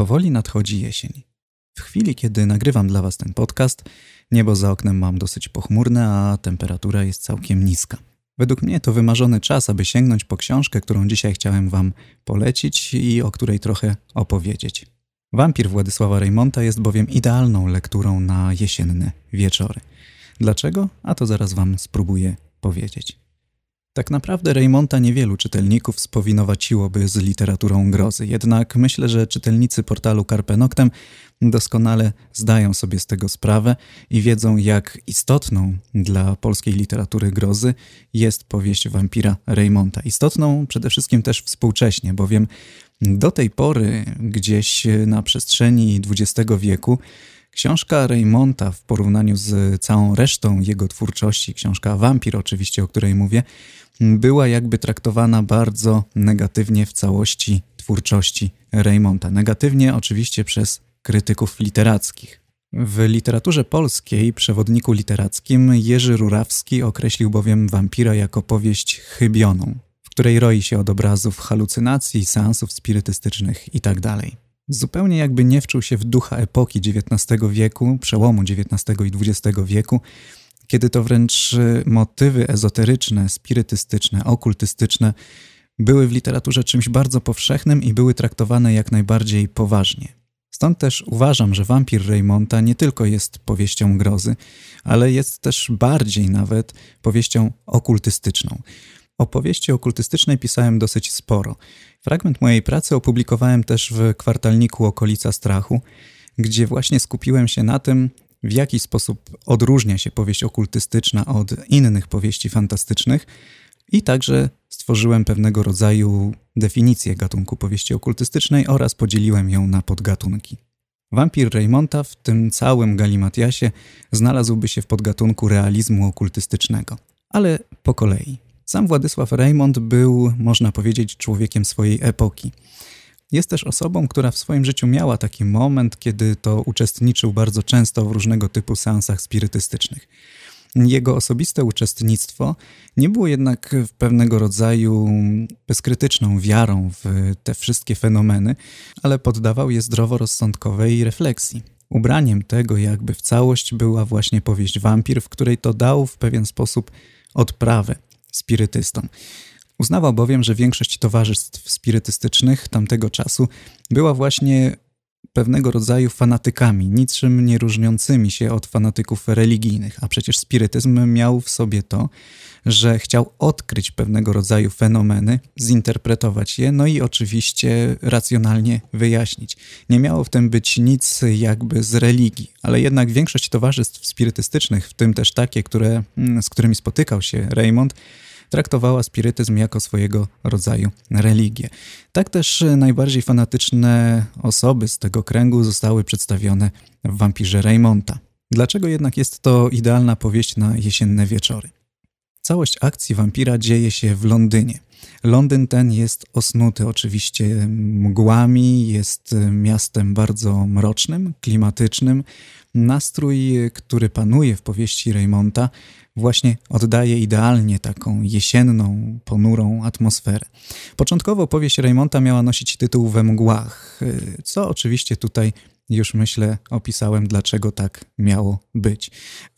Powoli nadchodzi jesień. W chwili, kiedy nagrywam dla Was ten podcast, niebo za oknem mam dosyć pochmurne, a temperatura jest całkiem niska. Według mnie to wymarzony czas, aby sięgnąć po książkę, którą dzisiaj chciałem Wam polecić i o której trochę opowiedzieć. Wampir Władysława Reymonta jest bowiem idealną lekturą na jesienne wieczory. Dlaczego? A to zaraz Wam spróbuję powiedzieć. Tak naprawdę Reymonta niewielu czytelników spowinowaciłoby z literaturą grozy, jednak myślę, że czytelnicy portalu Carpe Noctem doskonale zdają sobie z tego sprawę i wiedzą, jak istotną dla polskiej literatury grozy jest powieść wampira Reymonta. Istotną przede wszystkim też współcześnie, bowiem do tej pory gdzieś na przestrzeni XX wieku Książka Reymonta w porównaniu z całą resztą jego twórczości, książka Wampir oczywiście, o której mówię, była jakby traktowana bardzo negatywnie w całości twórczości Reymonta. Negatywnie oczywiście przez krytyków literackich. W literaturze polskiej, przewodniku literackim, Jerzy Rurawski określił bowiem wampira jako powieść chybioną, w której roi się od obrazów halucynacji, seansów spirytystycznych itd. Zupełnie jakby nie wczuł się w ducha epoki XIX wieku, przełomu XIX i XX wieku, kiedy to wręcz y, motywy ezoteryczne, spirytystyczne, okultystyczne były w literaturze czymś bardzo powszechnym i były traktowane jak najbardziej poważnie. Stąd też uważam, że Wampir Reymonta nie tylko jest powieścią grozy, ale jest też bardziej nawet powieścią okultystyczną. O powieści okultystycznej pisałem dosyć sporo. Fragment mojej pracy opublikowałem też w kwartalniku Okolica Strachu, gdzie właśnie skupiłem się na tym, w jaki sposób odróżnia się powieść okultystyczna od innych powieści fantastycznych i także stworzyłem pewnego rodzaju definicję gatunku powieści okultystycznej oraz podzieliłem ją na podgatunki. Wampir Reymonta w tym całym galimatiasie znalazłby się w podgatunku realizmu okultystycznego. Ale po kolei. Sam Władysław Reymont był, można powiedzieć, człowiekiem swojej epoki. Jest też osobą, która w swoim życiu miała taki moment, kiedy to uczestniczył bardzo często w różnego typu seansach spirytystycznych. Jego osobiste uczestnictwo nie było jednak pewnego rodzaju bezkrytyczną wiarą w te wszystkie fenomeny, ale poddawał je zdroworozsądkowej refleksji. Ubraniem tego jakby w całość była właśnie powieść Wampir, w której to dał w pewien sposób odprawę spirytystom. Uznawał bowiem, że większość towarzystw spirytystycznych tamtego czasu była właśnie pewnego rodzaju fanatykami, niczym nie różniącymi się od fanatyków religijnych, a przecież spirytyzm miał w sobie to, że chciał odkryć pewnego rodzaju fenomeny, zinterpretować je, no i oczywiście racjonalnie wyjaśnić. Nie miało w tym być nic jakby z religii, ale jednak większość towarzystw spirytystycznych, w tym też takie, które, mm, z którymi spotykał się Raymond, traktowała spirytyzm jako swojego rodzaju religię. Tak też najbardziej fanatyczne osoby z tego kręgu zostały przedstawione w Wampirze Raymonta. Dlaczego jednak jest to idealna powieść na jesienne wieczory? Całość akcji wampira dzieje się w Londynie. Londyn ten jest osnuty oczywiście mgłami, jest miastem bardzo mrocznym, klimatycznym. Nastrój, który panuje w powieści Raymonta, właśnie oddaje idealnie taką jesienną, ponurą atmosferę. Początkowo powieść Raymonta miała nosić tytuł We mgłach, co oczywiście tutaj już myślę opisałem, dlaczego tak miało być.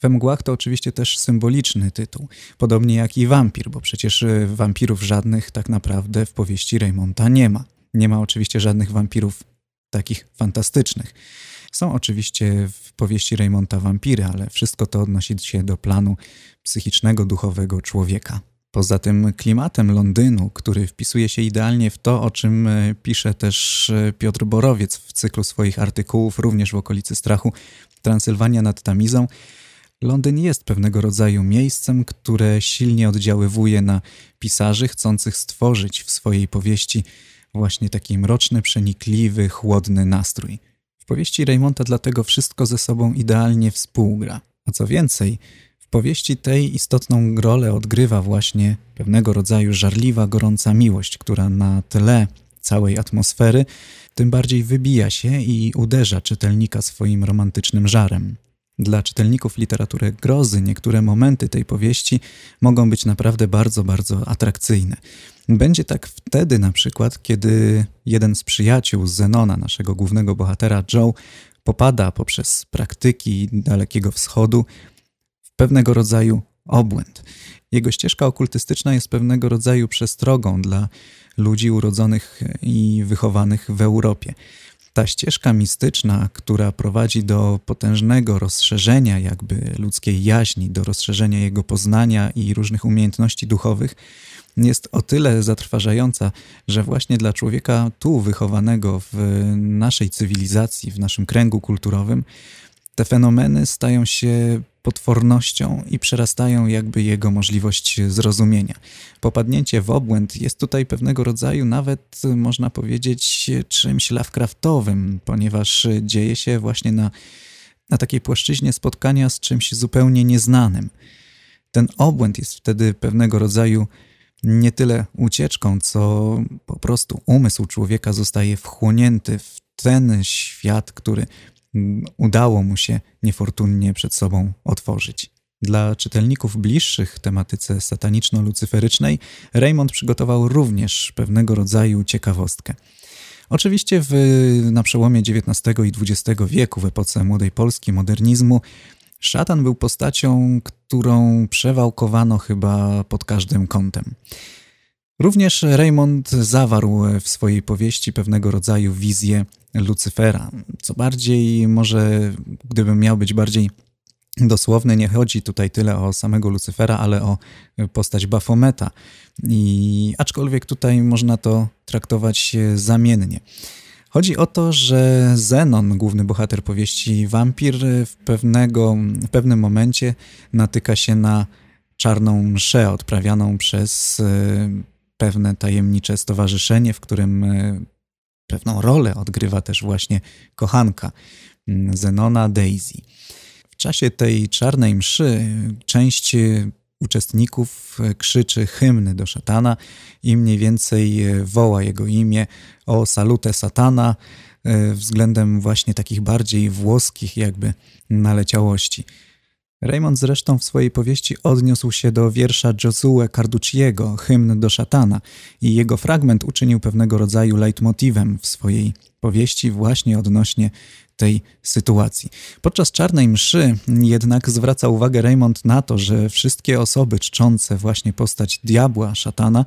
We mgłach to oczywiście też symboliczny tytuł, podobnie jak i wampir, bo przecież y, wampirów żadnych tak naprawdę w powieści Raymonta nie ma. Nie ma oczywiście żadnych wampirów takich fantastycznych. Są oczywiście w powieści Raymonta wampiry, ale wszystko to odnosi się do planu psychicznego, duchowego człowieka. Poza tym klimatem Londynu, który wpisuje się idealnie w to, o czym e, pisze też e, Piotr Borowiec w cyklu swoich artykułów, również w okolicy strachu, Transylwania nad Tamizą, Londyn jest pewnego rodzaju miejscem, które silnie oddziaływuje na pisarzy chcących stworzyć w swojej powieści właśnie taki mroczny, przenikliwy, chłodny nastrój. W powieści Raymonta dlatego wszystko ze sobą idealnie współgra. A co więcej, powieści tej istotną rolę odgrywa właśnie pewnego rodzaju żarliwa, gorąca miłość, która na tle całej atmosfery tym bardziej wybija się i uderza czytelnika swoim romantycznym żarem. Dla czytelników literatury grozy niektóre momenty tej powieści mogą być naprawdę bardzo, bardzo atrakcyjne. Będzie tak wtedy na przykład, kiedy jeden z przyjaciół Zenona, naszego głównego bohatera Joe, popada poprzez praktyki Dalekiego Wschodu pewnego rodzaju obłęd. Jego ścieżka okultystyczna jest pewnego rodzaju przestrogą dla ludzi urodzonych i wychowanych w Europie. Ta ścieżka mistyczna, która prowadzi do potężnego rozszerzenia jakby ludzkiej jaźni, do rozszerzenia jego poznania i różnych umiejętności duchowych, jest o tyle zatrważająca, że właśnie dla człowieka tu wychowanego w naszej cywilizacji, w naszym kręgu kulturowym, te fenomeny stają się potwornością i przerastają jakby jego możliwość zrozumienia. Popadnięcie w obłęd jest tutaj pewnego rodzaju nawet, można powiedzieć, czymś Lovecraftowym, ponieważ dzieje się właśnie na, na takiej płaszczyźnie spotkania z czymś zupełnie nieznanym. Ten obłęd jest wtedy pewnego rodzaju nie tyle ucieczką, co po prostu umysł człowieka zostaje wchłonięty w ten świat, który udało mu się niefortunnie przed sobą otworzyć. Dla czytelników bliższych tematyce sataniczno-lucyferycznej Raymond przygotował również pewnego rodzaju ciekawostkę. Oczywiście w, na przełomie XIX i XX wieku, w epoce Młodej Polski, modernizmu, szatan był postacią, którą przewałkowano chyba pod każdym kątem. Również Raymond zawarł w swojej powieści pewnego rodzaju wizję Lucyfera. Co bardziej, może gdybym miał być bardziej dosłowny, nie chodzi tutaj tyle o samego Lucyfera, ale o postać Bafometa. I aczkolwiek tutaj można to traktować zamiennie. Chodzi o to, że Zenon, główny bohater powieści Wampir, w, pewnego, w pewnym momencie natyka się na czarną mszę odprawianą przez pewne tajemnicze stowarzyszenie, w którym e, pewną rolę odgrywa też właśnie kochanka mm, Zenona Daisy. W czasie tej czarnej mszy część uczestników krzyczy hymny do szatana i mniej więcej woła jego imię o salutę satana e, względem właśnie takich bardziej włoskich jakby naleciałości. Raymond zresztą w swojej powieści odniósł się do wiersza Josue Carducciego, hymn do szatana, i jego fragment uczynił pewnego rodzaju leitmotivem w swojej powieści właśnie odnośnie tej sytuacji. Podczas czarnej mszy jednak zwraca uwagę Raymond na to, że wszystkie osoby czczące właśnie postać diabła, szatana,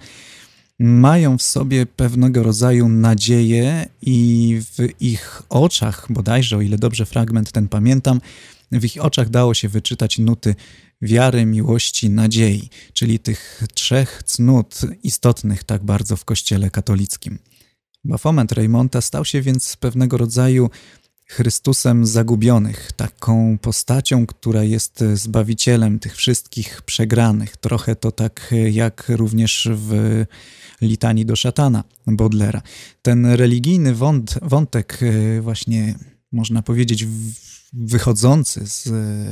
mają w sobie pewnego rodzaju nadzieję i w ich oczach, bodajże o ile dobrze fragment ten pamiętam, w ich oczach dało się wyczytać nuty wiary, miłości, nadziei, czyli tych trzech cnót istotnych tak bardzo w kościele katolickim. Bafomet Raymonta stał się więc pewnego rodzaju Chrystusem zagubionych, taką postacią, która jest zbawicielem tych wszystkich przegranych. Trochę to tak jak również w litanii do szatana Bodlera. Ten religijny wąt, wątek właśnie można powiedzieć wychodzący z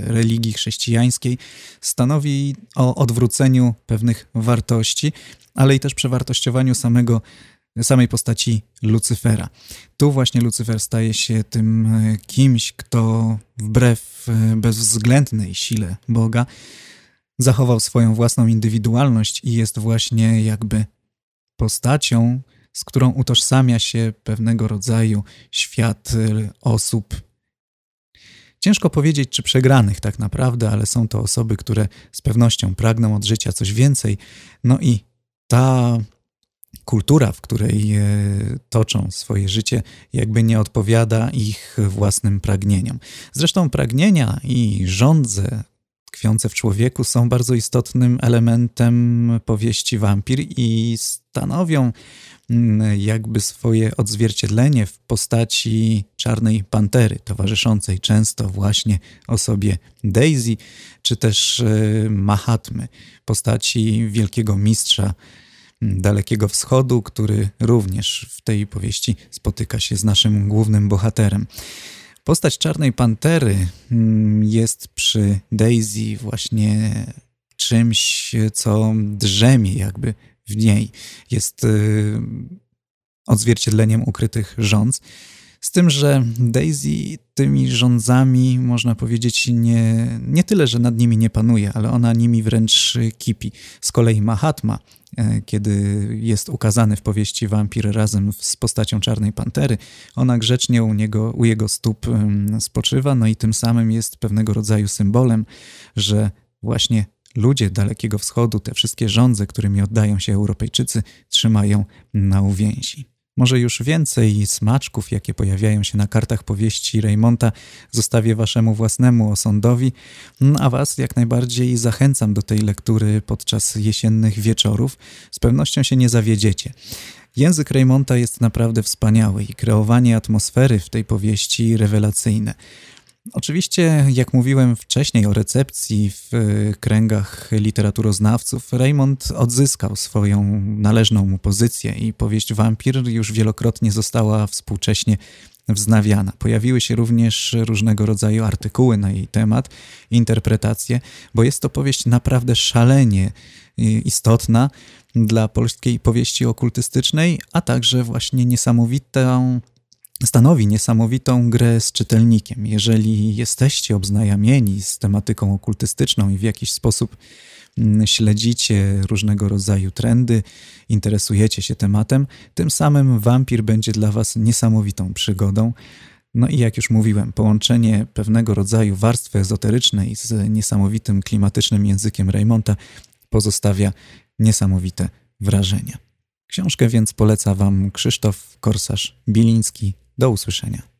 religii chrześcijańskiej stanowi o odwróceniu pewnych wartości, ale i też przewartościowaniu samego, samej postaci Lucyfera. Tu właśnie Lucyfer staje się tym kimś, kto wbrew bezwzględnej sile Boga zachował swoją własną indywidualność i jest właśnie jakby postacią, z którą utożsamia się pewnego rodzaju świat osób Ciężko powiedzieć, czy przegranych tak naprawdę, ale są to osoby, które z pewnością pragną od życia coś więcej. No i ta kultura, w której e, toczą swoje życie, jakby nie odpowiada ich własnym pragnieniom. Zresztą pragnienia i żądze tkwiące w człowieku są bardzo istotnym elementem powieści Wampir i stanowią Mm, jakby swoje odzwierciedlenie w postaci czarnej pantery, towarzyszącej często właśnie osobie Daisy, czy też e, Mahatmy, postaci wielkiego mistrza mm, Dalekiego Wschodu, który również w tej powieści spotyka się z naszym głównym bohaterem. Postać Czarnej Pantery mm, jest przy Daisy właśnie czymś, co drzemie jakby w niej jest y, odzwierciedleniem ukrytych rządz. Z tym, że Daisy tymi rządzami, można powiedzieć, nie, nie tyle, że nad nimi nie panuje, ale ona nimi wręcz kipi. Z kolei Mahatma, e, kiedy jest ukazany w powieści Wampir razem z postacią Czarnej Pantery, ona grzecznie u, niego, u jego stóp spoczywa, no i tym samym jest pewnego rodzaju symbolem, że właśnie ludzie Dalekiego Wschodu, te wszystkie rządze, którymi oddają się Europejczycy, trzymają na uwięzi. Może już więcej smaczków, jakie pojawiają się na kartach powieści Raymonta, zostawię waszemu własnemu osądowi, a was jak najbardziej zachęcam do tej lektury podczas jesiennych wieczorów. Z pewnością się nie zawiedziecie. Język Raymonta jest naprawdę wspaniały i kreowanie atmosfery w tej powieści rewelacyjne. Oczywiście, jak mówiłem wcześniej o recepcji w e, kręgach literaturoznawców, Raymond odzyskał swoją należną mu pozycję i powieść Wampir już wielokrotnie została współcześnie wznawiana. Pojawiły się również różnego rodzaju artykuły na jej temat, interpretacje, bo jest to powieść naprawdę szalenie e, istotna dla polskiej powieści okultystycznej, a także właśnie niesamowitą stanowi niesamowitą grę z czytelnikiem. Jeżeli jesteście obznajamieni z tematyką okultystyczną i w jakiś sposób mm, śledzicie różnego rodzaju trendy, interesujecie się tematem, tym samym wampir będzie dla Was niesamowitą przygodą. No i jak już mówiłem, połączenie pewnego rodzaju warstwy ezoterycznej z niesamowitym klimatycznym językiem Raymonta pozostawia niesamowite wrażenia. Książkę więc poleca Wam Krzysztof Korsarz-Biliński, do usłyszenia.